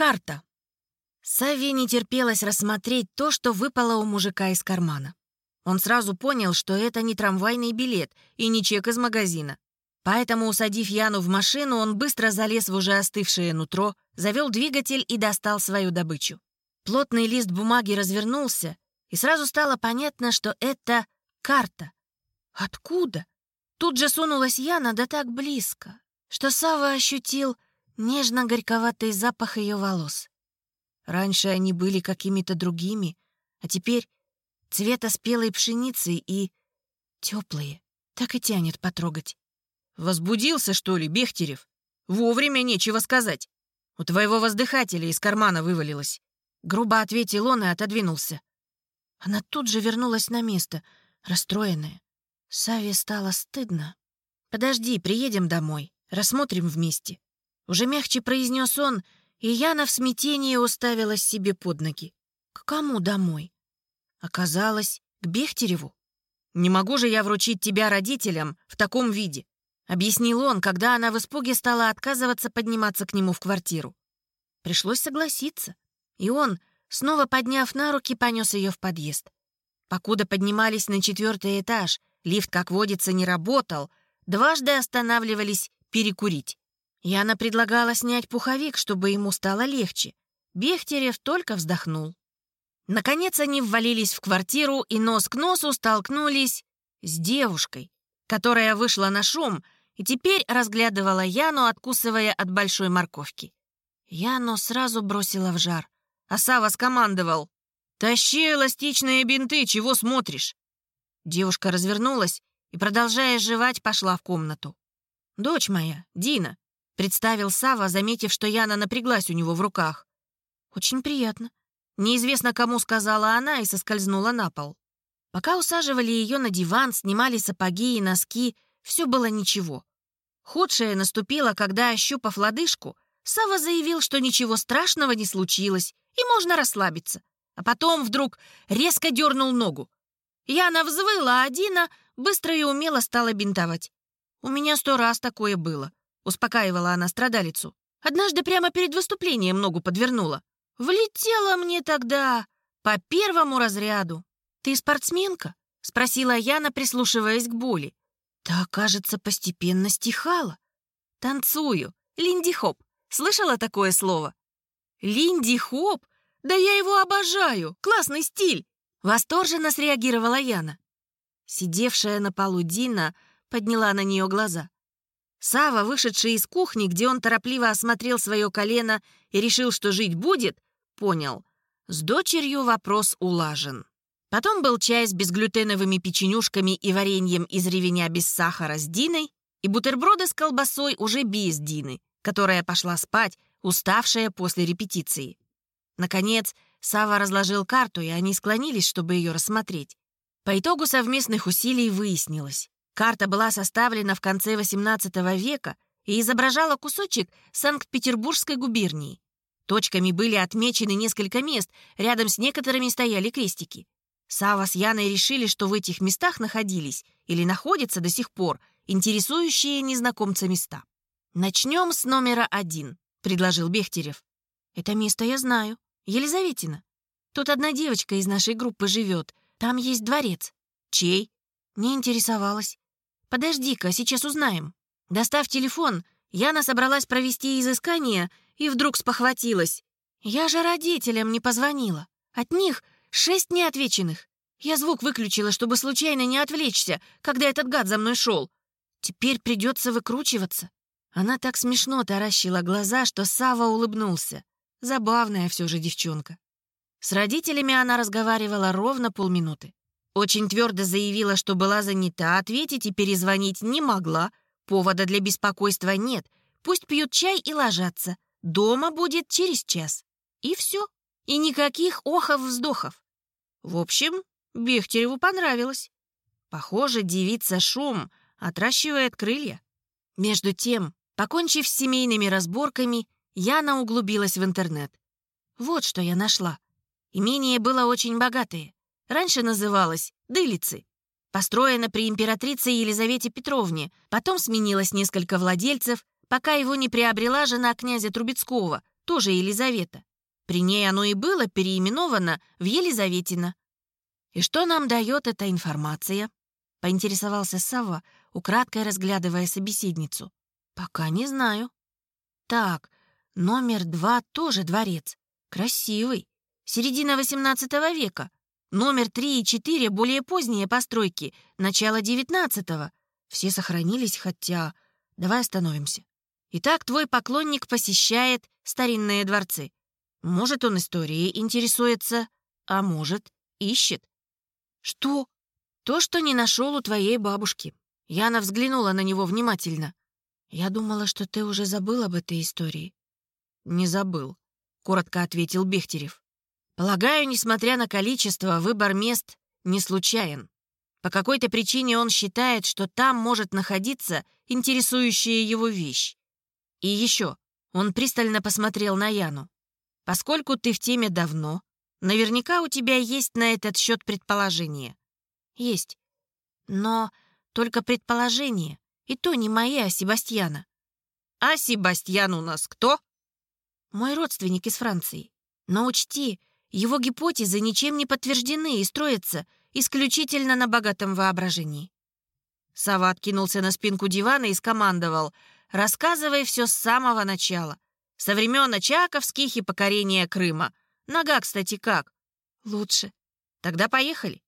Карта. Саве не терпелось рассмотреть то, что выпало у мужика из кармана. Он сразу понял, что это не трамвайный билет и не чек из магазина. Поэтому, усадив Яну в машину, он быстро залез в уже остывшее нутро, завел двигатель и достал свою добычу. Плотный лист бумаги развернулся, и сразу стало понятно, что это карта. Откуда? Тут же сунулась Яна, да так близко, что Сава ощутил нежно-горьковатый запах ее волос. Раньше они были какими-то другими, а теперь цвета спелой пшеницы и теплые. Так и тянет потрогать. «Возбудился, что ли, Бехтерев? Вовремя нечего сказать. У твоего воздыхателя из кармана вывалилось». Грубо ответил он и отодвинулся. Она тут же вернулась на место, расстроенная. Саве стало стыдно. «Подожди, приедем домой, рассмотрим вместе». Уже мягче произнес он, и Яна в смятении уставилась себе под ноги. «К кому домой?» Оказалось, к Бехтереву. «Не могу же я вручить тебя родителям в таком виде», объяснил он, когда она в испуге стала отказываться подниматься к нему в квартиру. Пришлось согласиться, и он, снова подняв на руки, понес ее в подъезд. Покуда поднимались на четвертый этаж, лифт, как водится, не работал, дважды останавливались перекурить. Яна предлагала снять пуховик, чтобы ему стало легче. Бехтерев только вздохнул. Наконец они ввалились в квартиру и нос к носу столкнулись с девушкой, которая вышла на шум и теперь разглядывала Яну, откусывая от большой морковки. Яну сразу бросила в жар, а Сава скомандовал. «Тащи эластичные бинты, чего смотришь?» Девушка развернулась и, продолжая жевать, пошла в комнату. «Дочь моя, Дина», — представил Сава, заметив, что Яна напряглась у него в руках. «Очень приятно», Неизвестно, кому сказала она и соскользнула на пол. Пока усаживали ее на диван, снимали сапоги и носки, все было ничего. Худшее наступило, когда, ощупав лодыжку, Сава заявил, что ничего страшного не случилось, и можно расслабиться. А потом вдруг резко дернул ногу. Яна взвыла, а Дина быстро и умело стала бинтовать. «У меня сто раз такое было», — успокаивала она страдалицу. «Однажды прямо перед выступлением ногу подвернула. Влетела мне тогда по первому разряду. Ты спортсменка? Спросила Яна, прислушиваясь к боли. Та, кажется, постепенно стихала. Танцую. Линди-хоп. Слышала такое слово? Линди-хоп? Да я его обожаю. Классный стиль. Восторженно среагировала Яна. Сидевшая на полу Дина подняла на нее глаза. Сава, вышедший из кухни, где он торопливо осмотрел свое колено и решил, что жить будет, понял, с дочерью вопрос улажен. Потом был чай с безглютеновыми печенюшками и вареньем из ревеня без сахара с Диной и бутерброды с колбасой уже без Дины, которая пошла спать, уставшая после репетиции. Наконец, Сава разложил карту, и они склонились, чтобы ее рассмотреть. По итогу совместных усилий выяснилось. Карта была составлена в конце XVIII века и изображала кусочек Санкт-Петербургской губернии. Точками были отмечены несколько мест, рядом с некоторыми стояли крестики. Сава с Яной решили, что в этих местах находились или находятся до сих пор интересующие незнакомца места. «Начнем с номера один», — предложил Бехтерев. «Это место я знаю. Елизаветина. Тут одна девочка из нашей группы живет. Там есть дворец. Чей?» Не интересовалась. «Подожди-ка, сейчас узнаем». Достав телефон, Яна собралась провести изыскание и вдруг спохватилась. «Я же родителям не позвонила. От них шесть неотвеченных. Я звук выключила, чтобы случайно не отвлечься, когда этот гад за мной шел. Теперь придется выкручиваться». Она так смешно таращила глаза, что Сава улыбнулся. Забавная все же девчонка. С родителями она разговаривала ровно полминуты. Очень твердо заявила, что была занята, ответить и перезвонить не могла. Повода для беспокойства нет. Пусть пьют чай и ложатся. Дома будет через час. И все. И никаких охов-вздохов. В общем, Бехтереву понравилось. Похоже, девица Шум отращивает крылья. Между тем, покончив с семейными разборками, Яна углубилась в интернет. Вот что я нашла. Имение было очень богатое. Раньше называлось Дылицы. Построено при императрице Елизавете Петровне, потом сменилось несколько владельцев, пока его не приобрела жена князя Трубецкого, тоже Елизавета. При ней оно и было переименовано в Елизаветина. «И что нам дает эта информация?» — поинтересовался Сава, украдкой разглядывая собеседницу. «Пока не знаю». «Так, номер два тоже дворец. Красивый. Середина XVIII века. Номер три и четыре — более поздние постройки, начало XIX. Все сохранились, хотя... Давай остановимся. Итак, твой поклонник посещает старинные дворцы. Может, он историей интересуется, а может, ищет. Что? То, что не нашел у твоей бабушки. Яна взглянула на него внимательно. Я думала, что ты уже забыл об этой истории. Не забыл, коротко ответил Бехтерев. Полагаю, несмотря на количество, выбор мест не случайен. По какой-то причине он считает, что там может находиться интересующая его вещь. И еще, он пристально посмотрел на Яну. Поскольку ты в теме давно, наверняка у тебя есть на этот счет предположение. Есть. Но только предположение. И то не мои, а Себастьяна. А Себастьян у нас кто? Мой родственник из Франции. Но учти, его гипотезы ничем не подтверждены и строятся исключительно на богатом воображении. Сава откинулся на спинку дивана и скомандовал «Рассказывай все с самого начала. Со времен Очаковских и покорения Крыма. Нога, кстати, как? Лучше. Тогда поехали.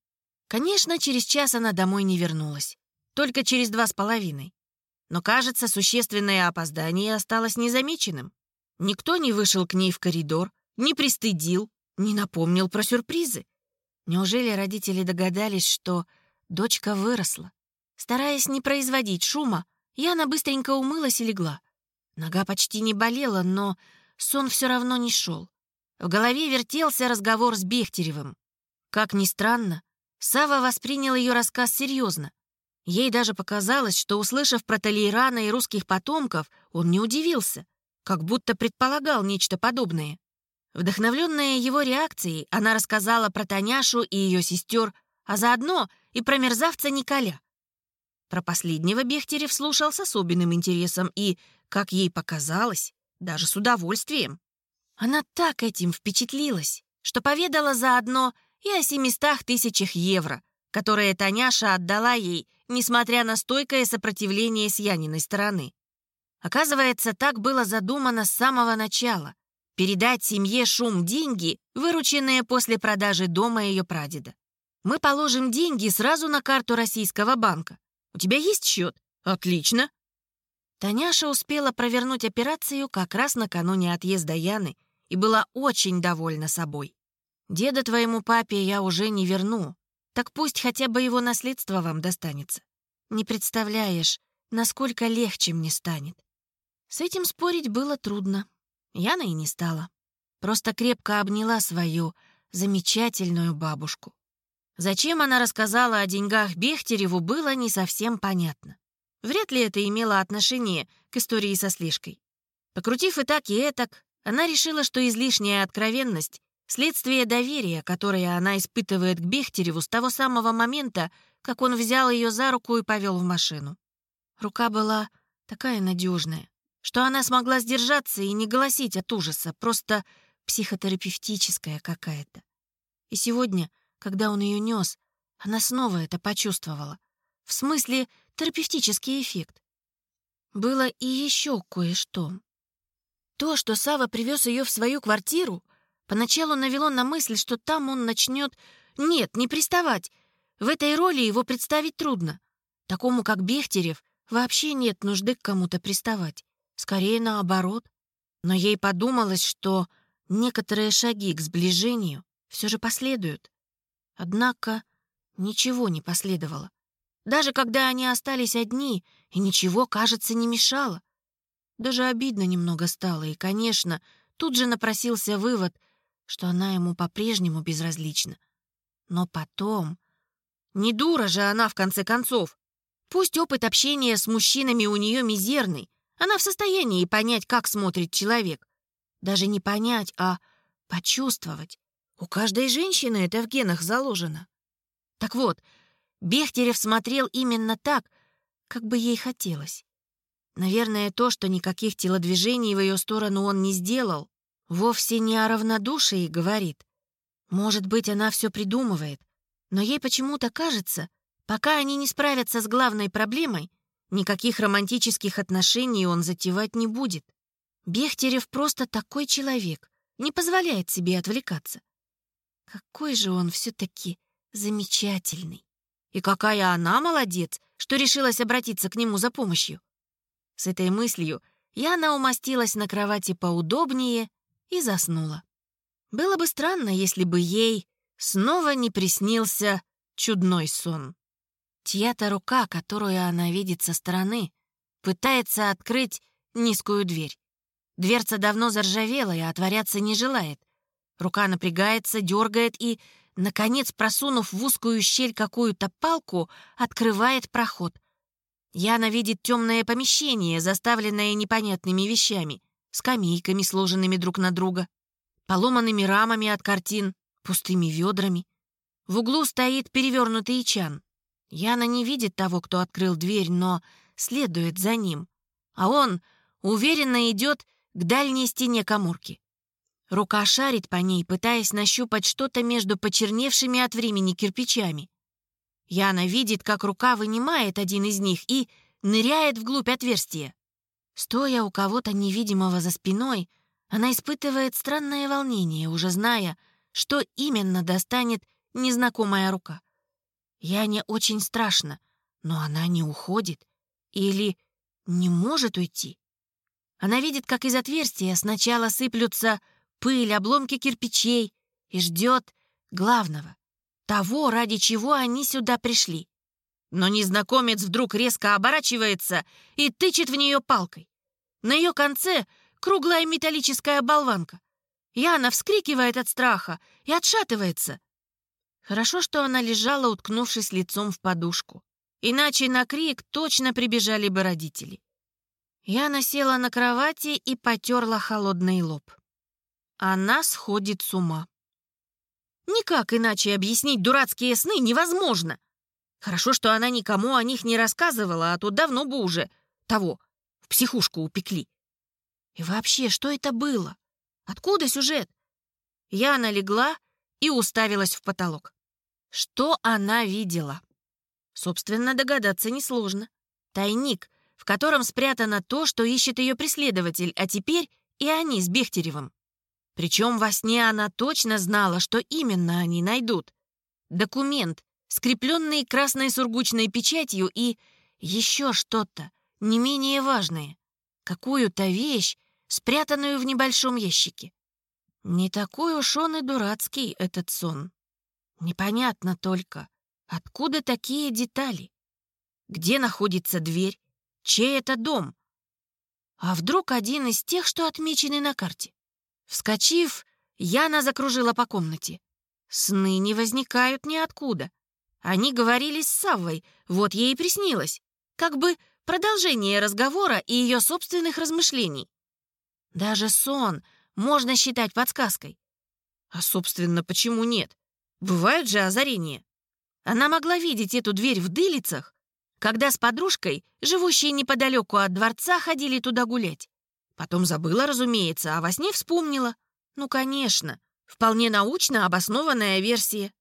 Конечно, через час она домой не вернулась. Только через два с половиной. Но, кажется, существенное опоздание осталось незамеченным. Никто не вышел к ней в коридор, не пристыдил, не напомнил про сюрпризы. Неужели родители догадались, что дочка выросла? Стараясь не производить шума, Яна быстренько умылась и легла. Нога почти не болела, но сон все равно не шел. В голове вертелся разговор с Бехтеревым. Как ни странно, Сава воспринял ее рассказ серьезно. Ей даже показалось, что, услышав про Толейрана и русских потомков, он не удивился, как будто предполагал нечто подобное. Вдохновленная его реакцией, она рассказала про Таняшу и ее сестер, а заодно и про мерзавца Николя. Про последнего Бехтерев слушал с особенным интересом и, как ей показалось, даже с удовольствием. Она так этим впечатлилась, что поведала заодно и о 700 тысячах евро, которые Таняша отдала ей, несмотря на стойкое сопротивление с Яниной стороны. Оказывается, так было задумано с самого начала — передать семье шум деньги, вырученные после продажи дома ее прадеда. Мы положим деньги сразу на карту российского банка. У тебя есть счет? Отлично. Таняша успела провернуть операцию как раз накануне отъезда Яны и была очень довольна собой. «Деда твоему папе я уже не верну, так пусть хотя бы его наследство вам достанется. Не представляешь, насколько легче мне станет». С этим спорить было трудно. Яна и не стала. Просто крепко обняла свою замечательную бабушку. Зачем она рассказала о деньгах Бехтереву, было не совсем понятно. Вряд ли это имело отношение к истории со слежкой. Покрутив и так, и этак, она решила, что излишняя откровенность — следствие доверия, которое она испытывает к Бехтереву с того самого момента, как он взял ее за руку и повел в машину. Рука была такая надежная, что она смогла сдержаться и не голосить от ужаса, просто психотерапевтическая какая-то. И сегодня, когда он ее нес, она снова это почувствовала. В смысле, терапевтический эффект. Было и еще кое-что. То, что Сава привез ее в свою квартиру, поначалу навело на мысль, что там он начнет... Нет, не приставать. В этой роли его представить трудно. Такому, как Бехтерев, вообще нет нужды к кому-то приставать. Скорее наоборот. Но ей подумалось, что некоторые шаги к сближению все же последуют. Однако ничего не последовало. Даже когда они остались одни, и ничего, кажется, не мешало. Даже обидно немного стало, и, конечно, тут же напросился вывод, что она ему по-прежнему безразлична. Но потом... Не дура же она, в конце концов. Пусть опыт общения с мужчинами у нее мизерный, она в состоянии понять, как смотрит человек. Даже не понять, а почувствовать. У каждой женщины это в генах заложено. Так вот, Бехтерев смотрел именно так, как бы ей хотелось. Наверное, то, что никаких телодвижений в ее сторону он не сделал, вовсе не о равнодушии говорит. Может быть, она все придумывает, но ей почему-то кажется, пока они не справятся с главной проблемой, никаких романтических отношений он затевать не будет. Бехтерев просто такой человек, не позволяет себе отвлекаться. Какой же он все-таки замечательный. И какая она молодец, что решилась обратиться к нему за помощью. С этой мыслью Яна умостилась на кровати поудобнее и заснула. Было бы странно, если бы ей снова не приснился чудной сон. Чья-то рука, которую она видит со стороны, пытается открыть низкую дверь. Дверца давно заржавела и отворяться не желает. Рука напрягается, дергает и, наконец, просунув в узкую щель какую-то палку, открывает проход. Яна видит темное помещение, заставленное непонятными вещами, скамейками, сложенными друг на друга, поломанными рамами от картин, пустыми ведрами. В углу стоит перевернутый чан. Яна не видит того, кто открыл дверь, но следует за ним. А он уверенно идет к дальней стене коморки. Рука шарит по ней, пытаясь нащупать что-то между почерневшими от времени кирпичами. Яна видит, как рука вынимает один из них и ныряет вглубь отверстия. Стоя у кого-то невидимого за спиной, она испытывает странное волнение, уже зная, что именно достанет незнакомая рука. Яне очень страшно, но она не уходит или не может уйти. Она видит, как из отверстия сначала сыплются пыль, обломки кирпичей и ждет главного, того, ради чего они сюда пришли. Но незнакомец вдруг резко оборачивается и тычет в нее палкой. На ее конце круглая металлическая болванка. Яна вскрикивает от страха и отшатывается. Хорошо, что она лежала, уткнувшись лицом в подушку. Иначе на крик точно прибежали бы родители. Я села на кровати и потерла холодный лоб. Она сходит с ума. Никак иначе объяснить дурацкие сны невозможно. Хорошо, что она никому о них не рассказывала, а то давно бы уже того в психушку упекли. И вообще, что это было? Откуда сюжет? Я налегла и уставилась в потолок. Что она видела? Собственно, догадаться несложно. Тайник, в котором спрятано то, что ищет ее преследователь, а теперь и они с Бехтеревым. Причем во сне она точно знала, что именно они найдут. Документ, скрепленный красной сургучной печатью и еще что-то, не менее важное. Какую-то вещь, спрятанную в небольшом ящике. Не такой уж он и дурацкий, этот сон. Непонятно только, откуда такие детали? Где находится дверь? Чей это дом? А вдруг один из тех, что отмечены на карте? Вскочив, Яна закружила по комнате. Сны не возникают ниоткуда. Они говорили с Саввой, вот ей и приснилось. Как бы продолжение разговора и ее собственных размышлений. Даже сон можно считать подсказкой. А, собственно, почему нет? Бывают же озарения. Она могла видеть эту дверь в дылицах, когда с подружкой, живущей неподалеку от дворца, ходили туда гулять. Потом забыла, разумеется, а во сне вспомнила. Ну, конечно, вполне научно обоснованная версия.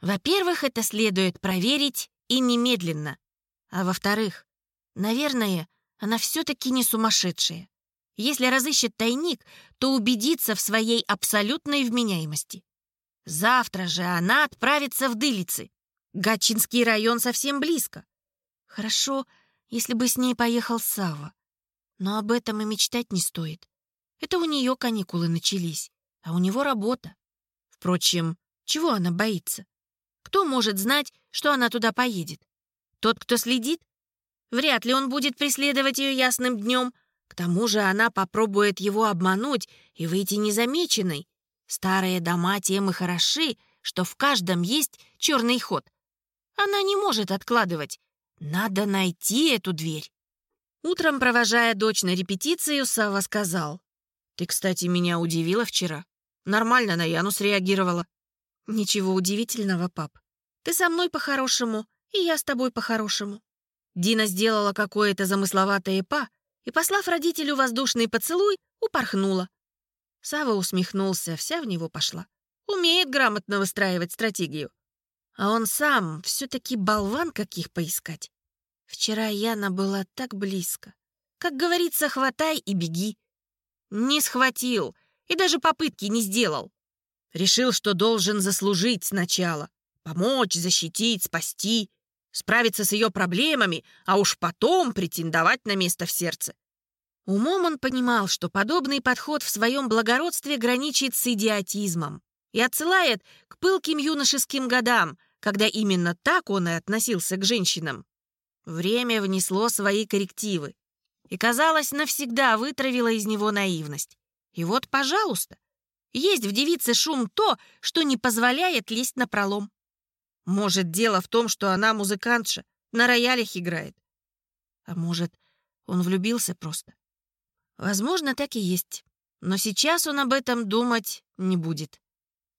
Во-первых, это следует проверить и немедленно. А во-вторых, наверное, она все-таки не сумасшедшая. Если разыщет тайник, то убедится в своей абсолютной вменяемости. Завтра же она отправится в Дылицы. Гатчинский район совсем близко. Хорошо, если бы с ней поехал Сава. Но об этом и мечтать не стоит. Это у нее каникулы начались, а у него работа. Впрочем, чего она боится? Кто может знать, что она туда поедет? Тот, кто следит? Вряд ли он будет преследовать ее ясным днем. К тому же она попробует его обмануть и выйти незамеченной. Старые дома тем и хороши, что в каждом есть черный ход. Она не может откладывать, надо найти эту дверь. Утром, провожая дочь на репетицию, Сава сказал. «Ты, кстати, меня удивила вчера. Нормально на Яну среагировала». «Ничего удивительного, пап. Ты со мной по-хорошему, и я с тобой по-хорошему». Дина сделала какое-то замысловатое па и, послав родителю воздушный поцелуй, упорхнула. Сава усмехнулся, вся в него пошла. Умеет грамотно выстраивать стратегию. А он сам все-таки болван каких поискать. Вчера Яна была так близко. Как говорится, хватай и беги. Не схватил и даже попытки не сделал. Решил, что должен заслужить сначала. Помочь, защитить, спасти, справиться с ее проблемами, а уж потом претендовать на место в сердце. Умом он понимал, что подобный подход в своем благородстве граничит с идиотизмом и отсылает к пылким юношеским годам, когда именно так он и относился к женщинам. Время внесло свои коррективы и, казалось, навсегда вытравило из него наивность. И вот, пожалуйста, есть в девице шум то, что не позволяет лезть на пролом. Может, дело в том, что она музыкантша, на роялях играет. А может, он влюбился просто. Возможно, так и есть. Но сейчас он об этом думать не будет.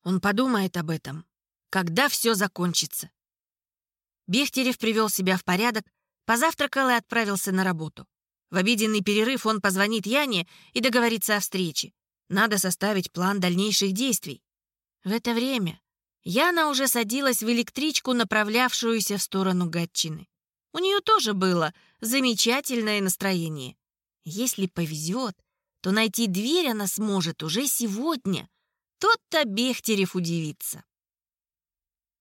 Он подумает об этом, когда все закончится. Бехтерев привел себя в порядок, позавтракал и отправился на работу. В обеденный перерыв он позвонит Яне и договорится о встрече. Надо составить план дальнейших действий. В это время Яна уже садилась в электричку, направлявшуюся в сторону Гатчины. У нее тоже было замечательное настроение. Если повезет, то найти дверь она сможет уже сегодня. Тот-то Бехтерев удивится.